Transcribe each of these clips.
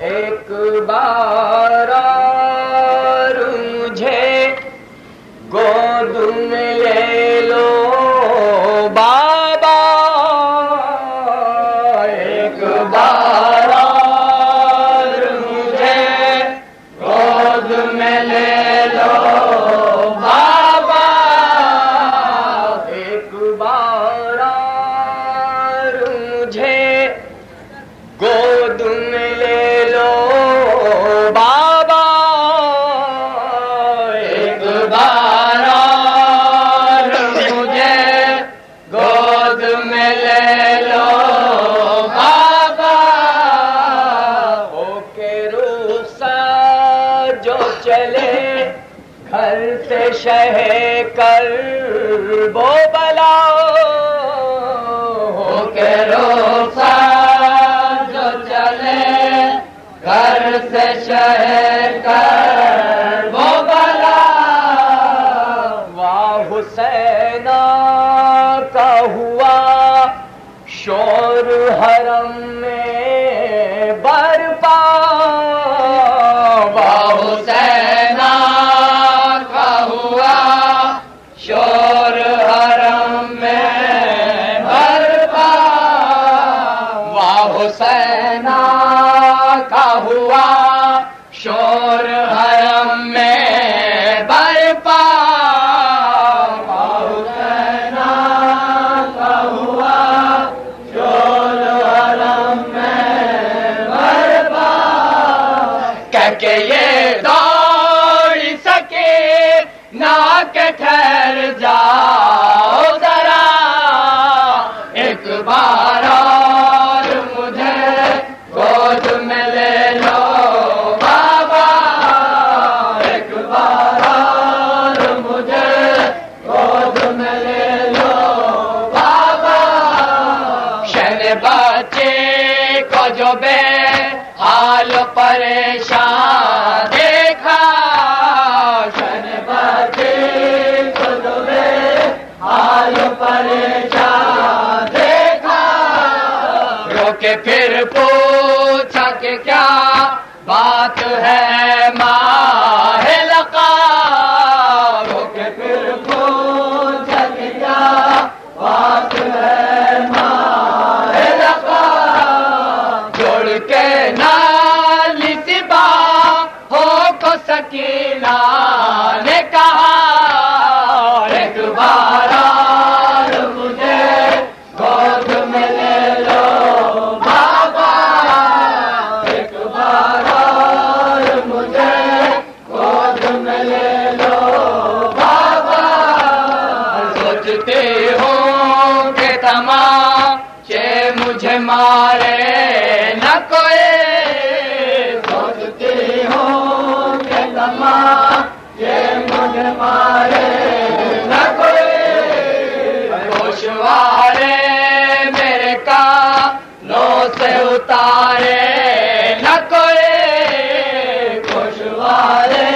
ایک بار مجھے گود میں لے لو بابا ایک بار شہ کر وہ بلا ہو کے روسا جو چلے گھر سے شہ کر وہ بلا واہ حسین کا ہوا شور حرم شور حرم میں برپا شور حرم میں برپا کہہ کے یہ دوڑ سکے نہ کہ ٹھہر جاؤ بچے کو جو بے حال پریشان دیکھا شن بچے کو جو بے حال پریشان دیکھا رو کے پھر پوچھا کہ کیا بات ہے ماہ سکینہ نے کہا، ایک بار مجھے گود میں لے لو بابا. ایک بار مجھے گود میں لے لو بابا. سوچتے ہو کہ تمام کہ مجھے مارے اتارے نہ کوئی خوشوارے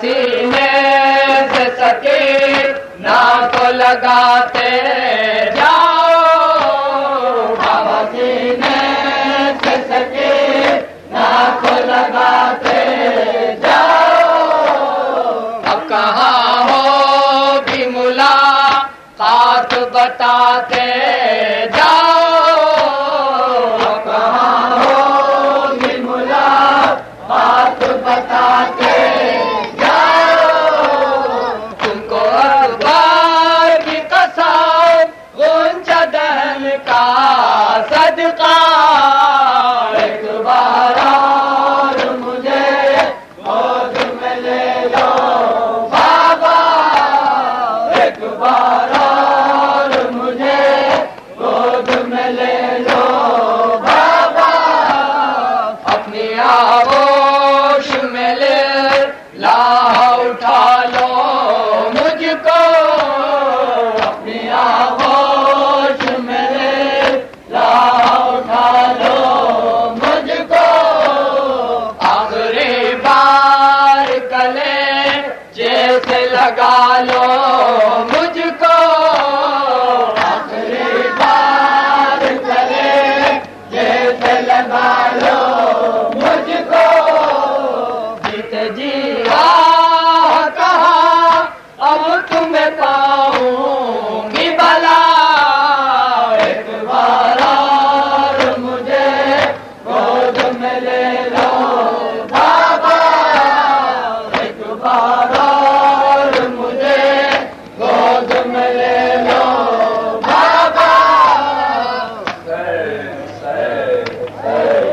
سینے سے سکے نہ کو لگاتے جاؤ۔ بابا جی سینے سے سکے نہ کو لگا صدقہ ڈالو۔